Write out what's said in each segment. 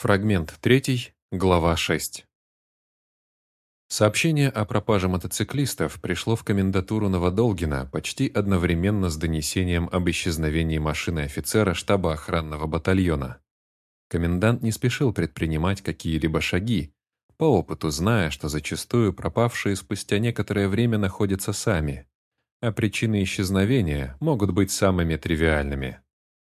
Фрагмент 3, глава 6. Сообщение о пропаже мотоциклистов пришло в комендатуру Новодолгина почти одновременно с донесением об исчезновении машины офицера штаба охранного батальона. Комендант не спешил предпринимать какие-либо шаги, по опыту зная, что зачастую пропавшие спустя некоторое время находятся сами, а причины исчезновения могут быть самыми тривиальными.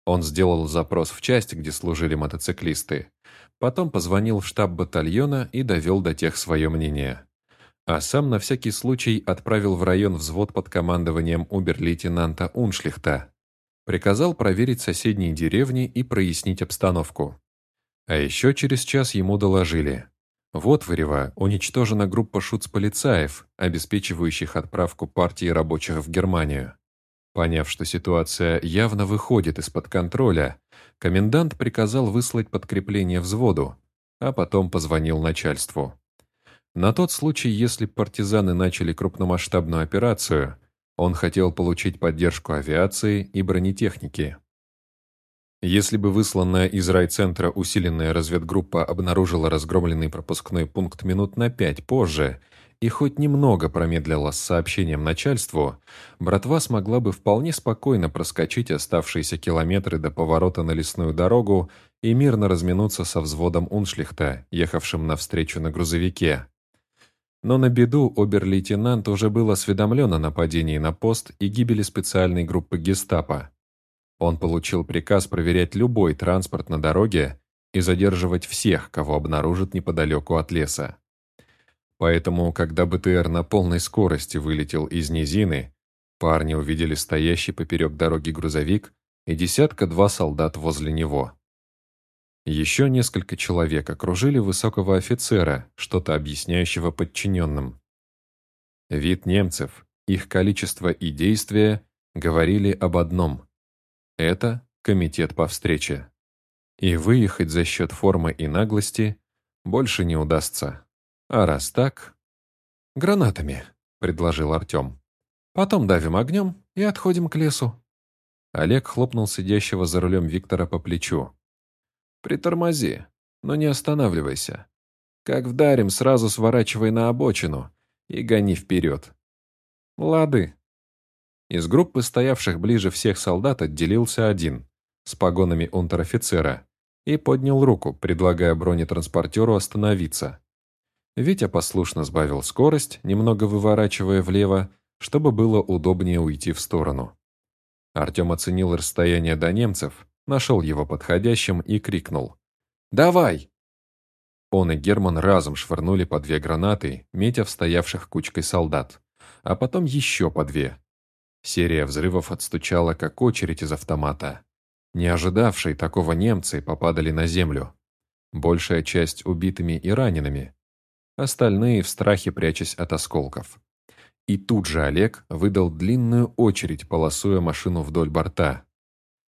Он сделал запрос в часть, где служили мотоциклисты, потом позвонил в штаб батальона и довел до тех свое мнение. А сам на всякий случай отправил в район взвод под командованием убер-лейтенанта Уншлихта. Приказал проверить соседние деревни и прояснить обстановку. А еще через час ему доложили. Вот Варева уничтожена группа шуцполицаев, обеспечивающих отправку партии рабочих в Германию. Поняв, что ситуация явно выходит из-под контроля, комендант приказал выслать подкрепление взводу, а потом позвонил начальству. На тот случай, если партизаны начали крупномасштабную операцию, он хотел получить поддержку авиации и бронетехники. Если бы высланная из райцентра усиленная разведгруппа обнаружила разгромленный пропускной пункт минут на пять позже – и хоть немного промедлила с сообщением начальству, братва смогла бы вполне спокойно проскочить оставшиеся километры до поворота на лесную дорогу и мирно разминуться со взводом Уншлихта, ехавшим навстречу на грузовике. Но на беду обер-лейтенант уже был осведомлен о нападении на пост и гибели специальной группы гестапо. Он получил приказ проверять любой транспорт на дороге и задерживать всех, кого обнаружат неподалеку от леса. Поэтому, когда БТР на полной скорости вылетел из низины, парни увидели стоящий поперек дороги грузовик и десятка-два солдат возле него. Еще несколько человек окружили высокого офицера, что-то объясняющего подчиненным. Вид немцев, их количество и действия говорили об одном. Это комитет по встрече. И выехать за счет формы и наглости больше не удастся. А раз так... «Гранатами», — предложил Артем. «Потом давим огнем и отходим к лесу». Олег хлопнул сидящего за рулем Виктора по плечу. «Притормози, но не останавливайся. Как вдарим, сразу сворачивай на обочину и гони вперед». «Лады». Из группы стоявших ближе всех солдат отделился один, с погонами унтер-офицера, и поднял руку, предлагая бронетранспортеру остановиться. Витя послушно сбавил скорость, немного выворачивая влево, чтобы было удобнее уйти в сторону. Артем оценил расстояние до немцев, нашел его подходящим и крикнул. «Давай!» Он и Герман разом швырнули по две гранаты, метя в стоявших кучкой солдат, а потом еще по две. Серия взрывов отстучала, как очередь из автомата. Не ожидавшие такого немцы попадали на землю. Большая часть убитыми и ранеными, остальные в страхе прячась от осколков. И тут же Олег выдал длинную очередь, полосуя машину вдоль борта.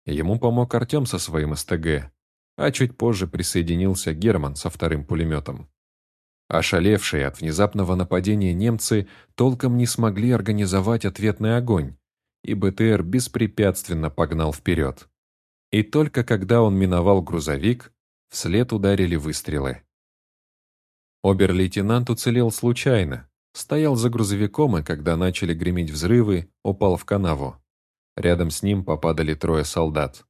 Ему помог Артем со своим СТГ, а чуть позже присоединился Герман со вторым пулеметом. Ошалевшие от внезапного нападения немцы толком не смогли организовать ответный огонь, и БТР беспрепятственно погнал вперед. И только когда он миновал грузовик, вслед ударили выстрелы. Обер-лейтенант уцелел случайно. Стоял за грузовиком и, когда начали греметь взрывы, упал в канаву. Рядом с ним попадали трое солдат.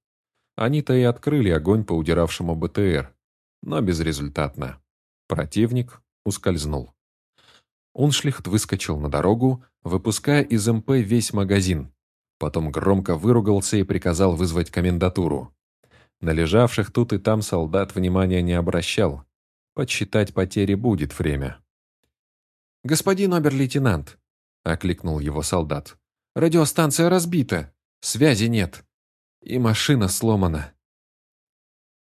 Они-то и открыли огонь по удиравшему БТР, но безрезультатно. Противник ускользнул. Уншлихт выскочил на дорогу, выпуская из МП весь магазин. Потом громко выругался и приказал вызвать комендатуру. На лежавших тут и там солдат внимания не обращал. Подсчитать потери будет время. «Господин обер-лейтенант», — окликнул его солдат, — «радиостанция разбита, связи нет, и машина сломана».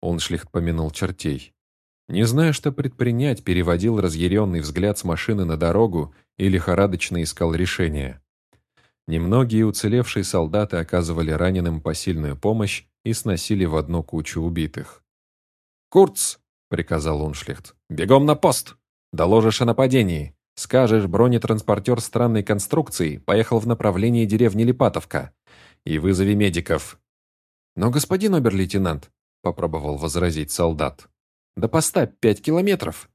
Он шлихт помянул чертей. Не зная, что предпринять, переводил разъяренный взгляд с машины на дорогу и лихорадочно искал решение. Немногие уцелевшие солдаты оказывали раненым посильную помощь и сносили в одну кучу убитых. «Курц!» приказал Уншлихт. «Бегом на пост! Доложишь о нападении. Скажешь, бронетранспортер странной конструкции поехал в направлении деревни Липатовка. И вызови медиков». «Но, господин обер-лейтенант», — попробовал возразить солдат, До поста пять километров».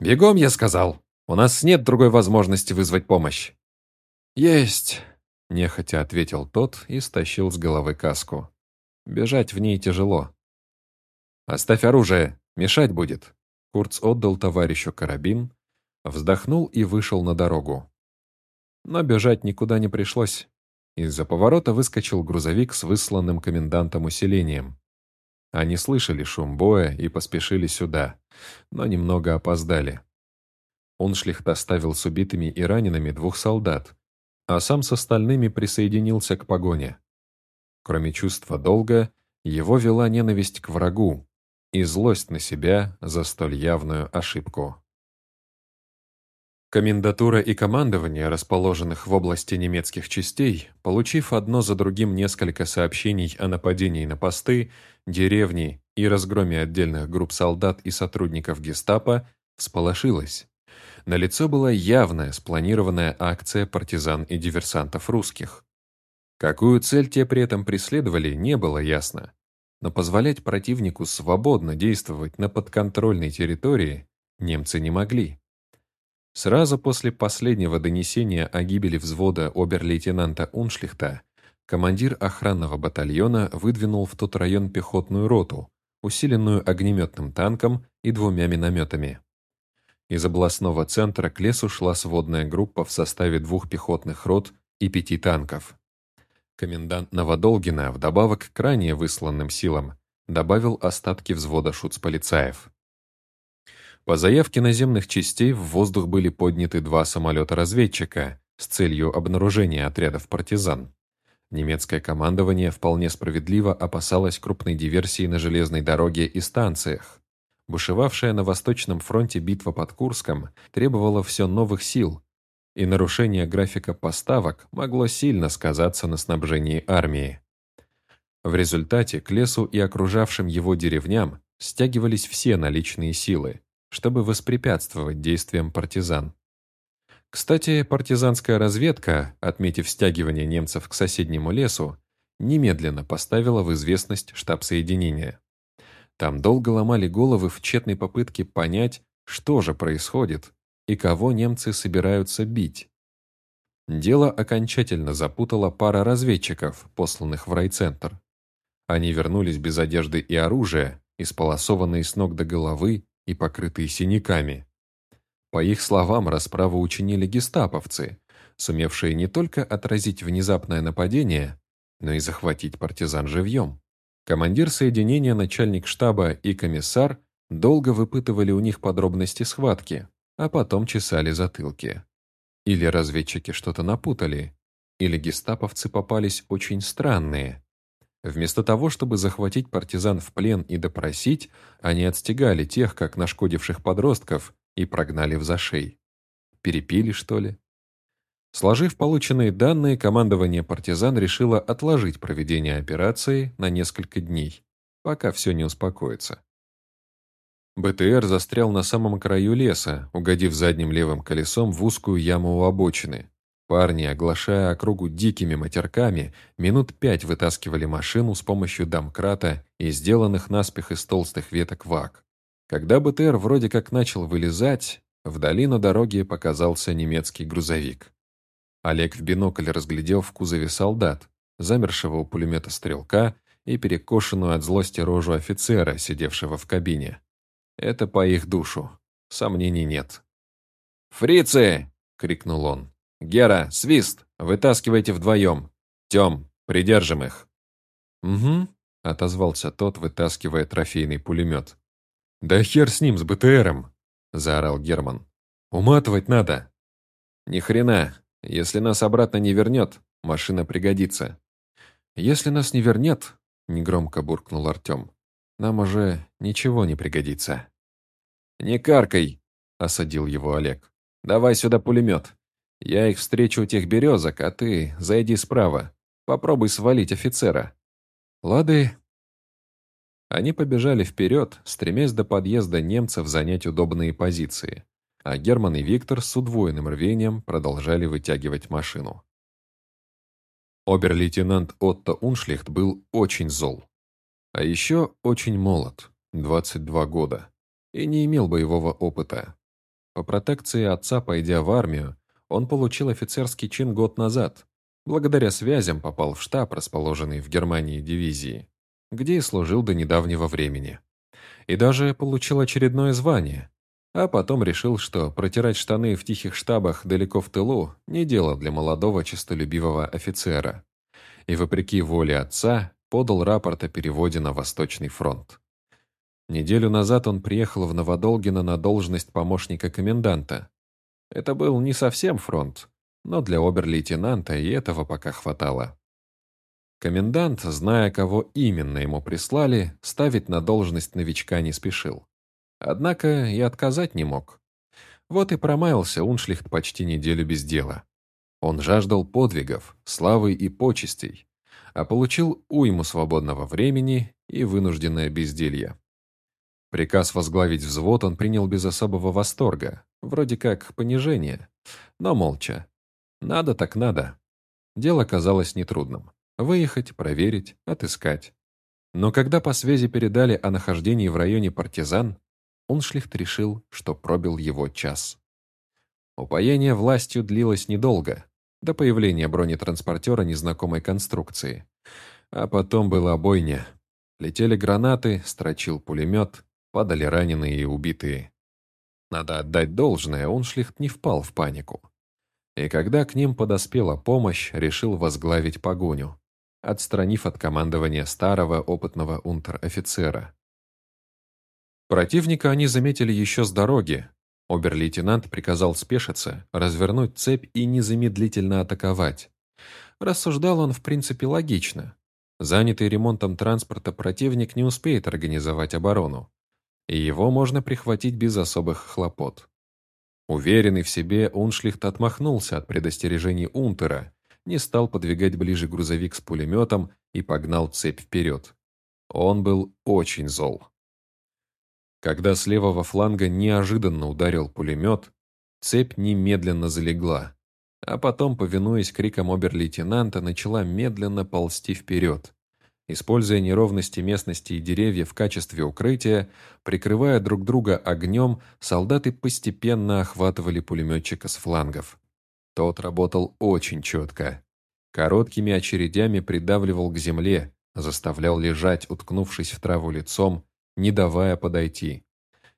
«Бегом, я сказал. У нас нет другой возможности вызвать помощь». «Есть», — нехотя ответил тот и стащил с головы каску. Бежать в ней тяжело. «Оставь оружие, мешать будет». Курц отдал товарищу карабин, вздохнул и вышел на дорогу. Но бежать никуда не пришлось. Из-за поворота выскочил грузовик с высланным комендантом усилением. Они слышали шум боя и поспешили сюда, но немного опоздали. Уншлихт доставил с убитыми и ранеными двух солдат, а сам с остальными присоединился к погоне. Кроме чувства долга, его вела ненависть к врагу и злость на себя за столь явную ошибку. Комендатура и командование, расположенных в области немецких частей, получив одно за другим несколько сообщений о нападении на посты, деревни и разгроме отдельных групп солдат и сотрудников гестапо, всполошилось. На лицо была явная спланированная акция партизан и диверсантов русских. Какую цель те при этом преследовали, не было ясно. Но позволять противнику свободно действовать на подконтрольной территории немцы не могли. Сразу после последнего донесения о гибели взвода обер-лейтенанта Уншлихта командир охранного батальона выдвинул в тот район пехотную роту, усиленную огнеметным танком и двумя минометами. Из областного центра к лесу шла сводная группа в составе двух пехотных рот и пяти танков. Комендант Новодолгина, вдобавок к ранее высланным силам, добавил остатки взвода шуцполицаев. По заявке наземных частей в воздух были подняты два самолета-разведчика с целью обнаружения отрядов партизан. Немецкое командование вполне справедливо опасалось крупной диверсии на железной дороге и станциях. Бушевавшая на Восточном фронте битва под Курском требовала все новых сил, и нарушение графика поставок могло сильно сказаться на снабжении армии. В результате к лесу и окружавшим его деревням стягивались все наличные силы, чтобы воспрепятствовать действиям партизан. Кстати, партизанская разведка, отметив стягивание немцев к соседнему лесу, немедленно поставила в известность штаб соединения. Там долго ломали головы в тщетной попытке понять, что же происходит и кого немцы собираются бить. Дело окончательно запутала пара разведчиков, посланных в райцентр. Они вернулись без одежды и оружия, исполосованные с ног до головы и покрытые синяками. По их словам, расправу учинили гестаповцы, сумевшие не только отразить внезапное нападение, но и захватить партизан живьем. Командир соединения, начальник штаба и комиссар долго выпытывали у них подробности схватки, а потом чесали затылки. Или разведчики что-то напутали, или гестаповцы попались очень странные, Вместо того, чтобы захватить партизан в плен и допросить, они отстегали тех, как нашкодивших подростков, и прогнали в зашей. Перепили, что ли? Сложив полученные данные, командование партизан решило отложить проведение операции на несколько дней, пока все не успокоится. БТР застрял на самом краю леса, угодив задним левым колесом в узкую яму у обочины. Парни, оглашая округу дикими матерками, минут пять вытаскивали машину с помощью домкрата и сделанных наспех из толстых веток вак. Когда БТР вроде как начал вылезать, вдали на дороге показался немецкий грузовик. Олег в бинокль разглядел в кузове солдат, замершего у пулемета стрелка и перекошенную от злости рожу офицера, сидевшего в кабине. Это по их душу. Сомнений нет. «Фрицы!» — крикнул он. «Гера, свист! Вытаскивайте вдвоем! Тем, придержим их!» «Угу», — отозвался тот, вытаскивая трофейный пулемет. «Да хер с ним, с БТРом!» — заорал Герман. «Уматывать надо!» «Ни хрена! Если нас обратно не вернет, машина пригодится!» «Если нас не вернет», — негромко буркнул Артем, — «нам уже ничего не пригодится». «Не каркай!» — осадил его Олег. «Давай сюда пулемет!» Я их встречу у тех березок, а ты зайди справа. Попробуй свалить офицера». «Лады». Они побежали вперед, стремясь до подъезда немцев занять удобные позиции, а Герман и Виктор с удвоенным рвением продолжали вытягивать машину. Обер-лейтенант Отто Уншлихт был очень зол. А еще очень молод. 22 года, и не имел боевого опыта. По протекции отца, пойдя в армию, он получил офицерский чин год назад. Благодаря связям попал в штаб, расположенный в Германии дивизии, где и служил до недавнего времени. И даже получил очередное звание, а потом решил, что протирать штаны в тихих штабах далеко в тылу не дело для молодого честолюбивого офицера. И вопреки воле отца подал рапорт о переводе на Восточный фронт. Неделю назад он приехал в Новодолгино на должность помощника коменданта. Это был не совсем фронт, но для обер-лейтенанта и этого пока хватало. Комендант, зная, кого именно ему прислали, ставить на должность новичка не спешил. Однако и отказать не мог. Вот и промаялся Уншлихт почти неделю без дела. Он жаждал подвигов, славы и почестей, а получил уйму свободного времени и вынужденное безделье. Приказ возглавить взвод он принял без особого восторга, вроде как понижение, но молча. Надо так надо. Дело казалось нетрудным. Выехать, проверить, отыскать. Но когда по связи передали о нахождении в районе партизан, Уншлихт решил, что пробил его час. Упоение властью длилось недолго, до появления бронетранспортера незнакомой конструкции. А потом была бойня. Летели гранаты, строчил пулемет, падали раненые и убитые. Надо отдать должное, Уншлихт не впал в панику. И когда к ним подоспела помощь, решил возглавить погоню, отстранив от командования старого опытного унтер-офицера. Противника они заметили еще с дороги. Обер-лейтенант приказал спешиться, развернуть цепь и незамедлительно атаковать. Рассуждал он, в принципе, логично. Занятый ремонтом транспорта противник не успеет организовать оборону, и его можно прихватить без особых хлопот. Уверенный в себе, Уншлихт отмахнулся от предостережений Унтера, не стал подвигать ближе грузовик с пулеметом и погнал цепь вперед. Он был очень зол. Когда с левого фланга неожиданно ударил пулемет, цепь немедленно залегла, а потом, повинуясь крикам обер-лейтенанта, начала медленно ползти вперед. Используя неровности местности и деревья в качестве укрытия, прикрывая друг друга огнем, солдаты постепенно охватывали пулеметчика с флангов. Тот работал очень четко. Короткими очередями придавливал к земле, заставлял лежать, уткнувшись в траву лицом, не давая подойти.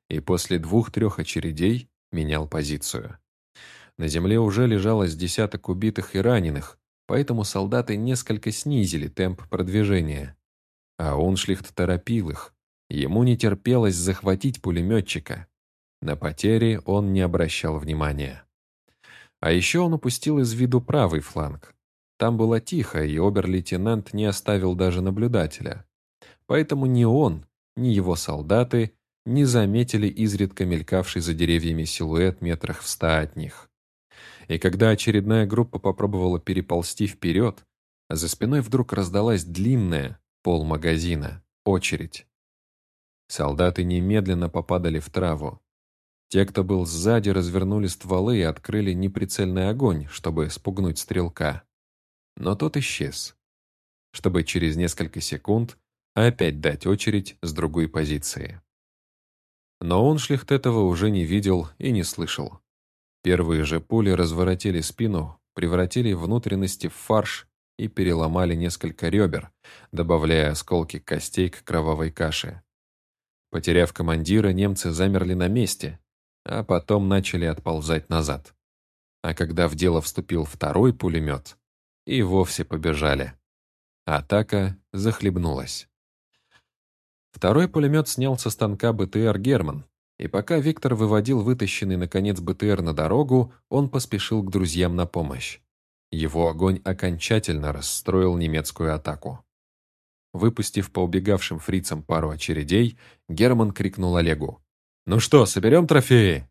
И после двух-трех очередей менял позицию. На земле уже лежало с десяток убитых и раненых, поэтому солдаты несколько снизили темп продвижения. А Уншлихт торопил их. Ему не терпелось захватить пулеметчика. На потери он не обращал внимания. А еще он упустил из виду правый фланг. Там было тихо, и обер-лейтенант не оставил даже наблюдателя. Поэтому ни он, ни его солдаты не заметили изредка мелькавший за деревьями силуэт метрах в ста от них. И когда очередная группа попробовала переползти вперед, за спиной вдруг раздалась длинная, пол магазина, очередь. Солдаты немедленно попадали в траву. Те, кто был сзади, развернули стволы и открыли неприцельный огонь, чтобы спугнуть стрелка. Но тот исчез, чтобы через несколько секунд опять дать очередь с другой позиции. Но он шлихт этого уже не видел и не слышал. Первые же пули разворотили спину, превратили внутренности в фарш и переломали несколько ребер, добавляя осколки костей к кровавой каше. Потеряв командира, немцы замерли на месте, а потом начали отползать назад. А когда в дело вступил второй пулемет, и вовсе побежали. Атака захлебнулась. Второй пулемет снял со станка БТР «Герман», и пока Виктор выводил вытащенный, наконец, БТР на дорогу, он поспешил к друзьям на помощь. Его огонь окончательно расстроил немецкую атаку. Выпустив по убегавшим фрицам пару очередей, Герман крикнул Олегу. «Ну что, соберем трофеи?»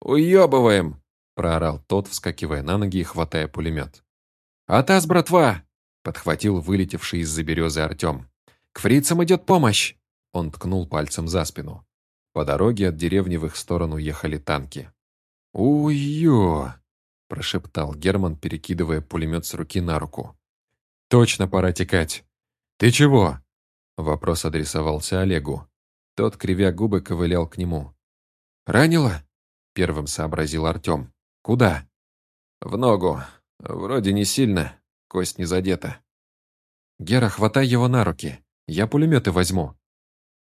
«Уебываем!» – проорал тот, вскакивая на ноги и хватая пулемет. «Атас, братва!» – подхватил вылетевший из-за березы Артем. «К фрицам идет помощь!» Он ткнул пальцем за спину. По дороге от деревни в их сторону ехали танки. «Уй-ё!» – прошептал Герман, перекидывая пулемет с руки на руку. «Точно пора текать!» «Ты чего?» – вопрос адресовался Олегу. Тот, кривя губы, ковылял к нему. «Ранило?» — первым сообразил Артем. «Куда?» «В ногу. Вроде не сильно. Кость не задета». «Гера, хватай его на руки. Я пулеметы возьму».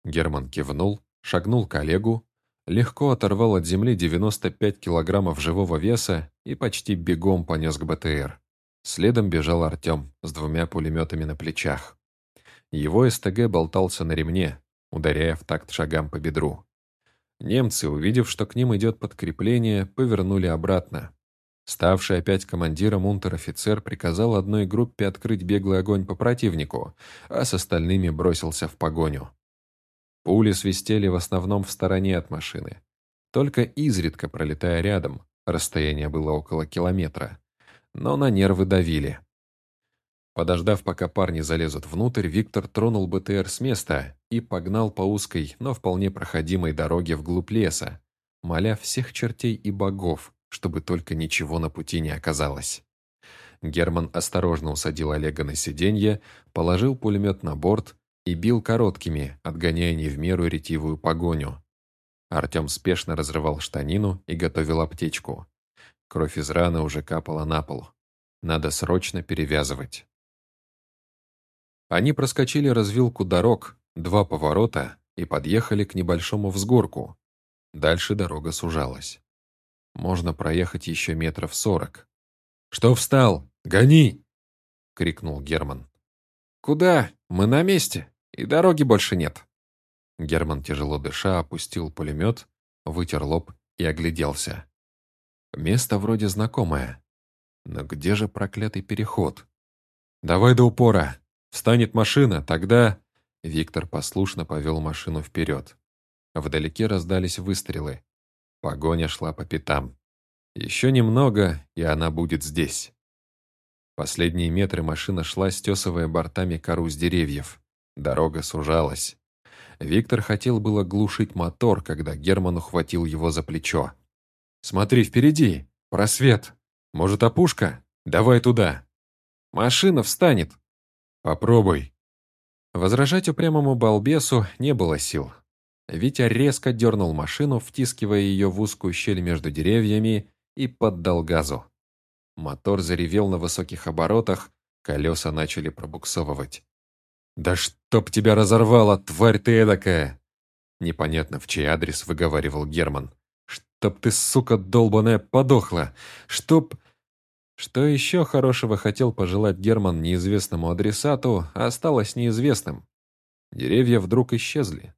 Герман кивнул, шагнул к Олегу, легко оторвал от земли 95 килограммов живого веса и почти бегом понес к БТР. Следом бежал Артем с двумя пулеметами на плечах. Его СТГ болтался на ремне, ударяя в такт шагам по бедру. Немцы, увидев, что к ним идет подкрепление, повернули обратно. Ставший опять командиром унтер-офицер приказал одной группе открыть беглый огонь по противнику, а с остальными бросился в погоню. Пули свистели в основном в стороне от машины. Только изредка пролетая рядом, расстояние было около километра. Но на нервы давили. Подождав, пока парни залезут внутрь, Виктор тронул БТР с места и погнал по узкой, но вполне проходимой дороге вглубь леса, моля всех чертей и богов, чтобы только ничего на пути не оказалось. Герман осторожно усадил Олега на сиденье, положил пулемет на борт и бил короткими, отгоняя не в меру ретивую погоню. Артем спешно разрывал штанину и готовил аптечку. Кровь из раны уже капала на пол. Надо срочно перевязывать. Они проскочили развилку дорог, два поворота и подъехали к небольшому взгорку. Дальше дорога сужалась. Можно проехать еще метров сорок. «Что встал? Гони!» — крикнул Герман. «Куда? Мы на месте!» И дороги больше нет». Герман, тяжело дыша, опустил пулемет, вытер лоб и огляделся. Место вроде знакомое. Но где же проклятый переход? «Давай до упора. Встанет машина, тогда...» Виктор послушно повел машину вперед. Вдалеке раздались выстрелы. Погоня шла по пятам. Еще немного, и она будет здесь. Последние метры машина шла, стесывая бортами кору с деревьев. Дорога сужалась. Виктор хотел было глушить мотор, когда Герман ухватил его за плечо. «Смотри, впереди! Просвет! Может, опушка? Давай туда!» «Машина встанет!» «Попробуй!» Возражать упрямому балбесу не было сил. Витя резко дернул машину, втискивая ее в узкую щель между деревьями, и поддал газу. Мотор заревел на высоких оборотах, колеса начали пробуксовывать. «Да чтоб тебя разорвало, тварь ты эдакая!» Непонятно, в чей адрес выговаривал Герман. «Чтоб ты, сука долбаная, подохла! Чтоб...» Что еще хорошего хотел пожелать Герман неизвестному адресату, осталось неизвестным. Деревья вдруг исчезли.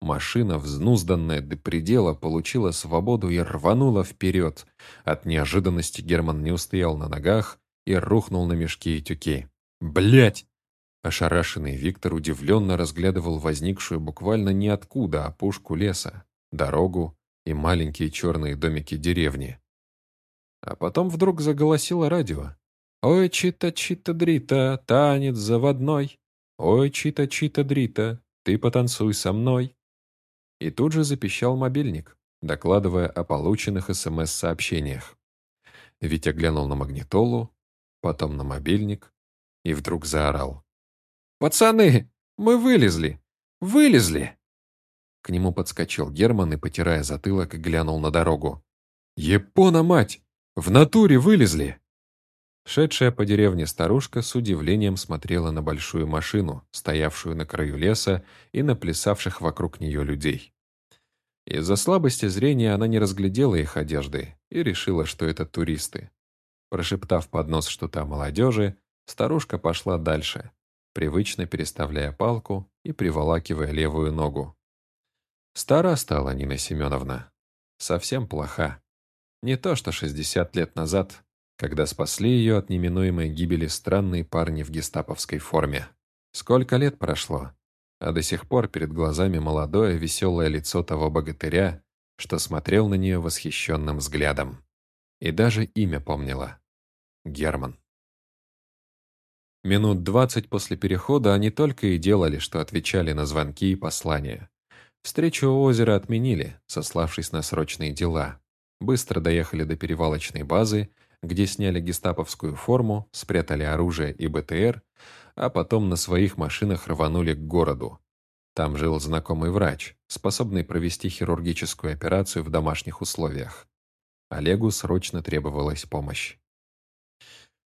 Машина, взнузданная до предела, получила свободу и рванула вперед. От неожиданности Герман не устоял на ногах и рухнул на мешки и тюки. Блять! Ошарашенный Виктор удивленно разглядывал возникшую буквально ниоткуда опушку леса, дорогу и маленькие черные домики деревни. А потом вдруг заголосило радио. «Ой, чита-чита-дрита, танец заводной! Ой, чита-чита-дрита, ты потанцуй со мной!» И тут же запищал мобильник, докладывая о полученных СМС-сообщениях. Витя глянул на магнитолу, потом на мобильник и вдруг заорал. «Пацаны, мы вылезли! Вылезли!» К нему подскочил Герман и, потирая затылок, глянул на дорогу. «Япона, мать! В натуре вылезли!» Шедшая по деревне старушка с удивлением смотрела на большую машину, стоявшую на краю леса, и на плясавших вокруг нее людей. Из-за слабости зрения она не разглядела их одежды и решила, что это туристы. Прошептав под нос что-то молодежи, старушка пошла дальше, привычно переставляя палку и приволакивая левую ногу. Стара стала Нина Семеновна. Совсем плоха. Не то что 60 лет назад, когда спасли ее от неминуемой гибели странные парни в гестаповской форме. Сколько лет прошло, а до сих пор перед глазами молодое веселое лицо того богатыря, что смотрел на нее восхищенным взглядом. И даже имя помнила. Герман. Минут двадцать после перехода они только и делали, что отвечали на звонки и послания. Встречу у озера отменили, сославшись на срочные дела. Быстро доехали до перевалочной базы, где сняли гестаповскую форму, спрятали оружие и БТР, а потом на своих машинах рванули к городу. Там жил знакомый врач, способный провести хирургическую операцию в домашних условиях. Олегу срочно требовалась помощь.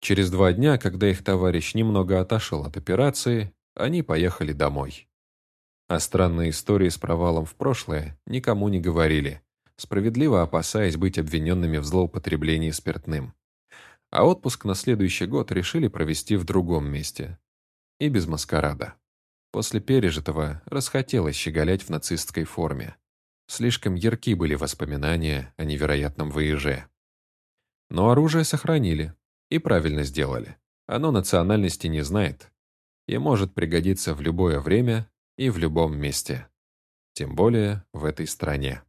Через два дня, когда их товарищ немного отошел от операции, они поехали домой. О странной истории с провалом в прошлое никому не говорили, справедливо опасаясь быть обвиненными в злоупотреблении спиртным. А отпуск на следующий год решили провести в другом месте. И без маскарада. После пережитого расхотелось щеголять в нацистской форме. Слишком ярки были воспоминания о невероятном выеже. Но оружие сохранили. И правильно сделали. Оно национальности не знает. И может пригодиться в любое время и в любом месте. Тем более в этой стране.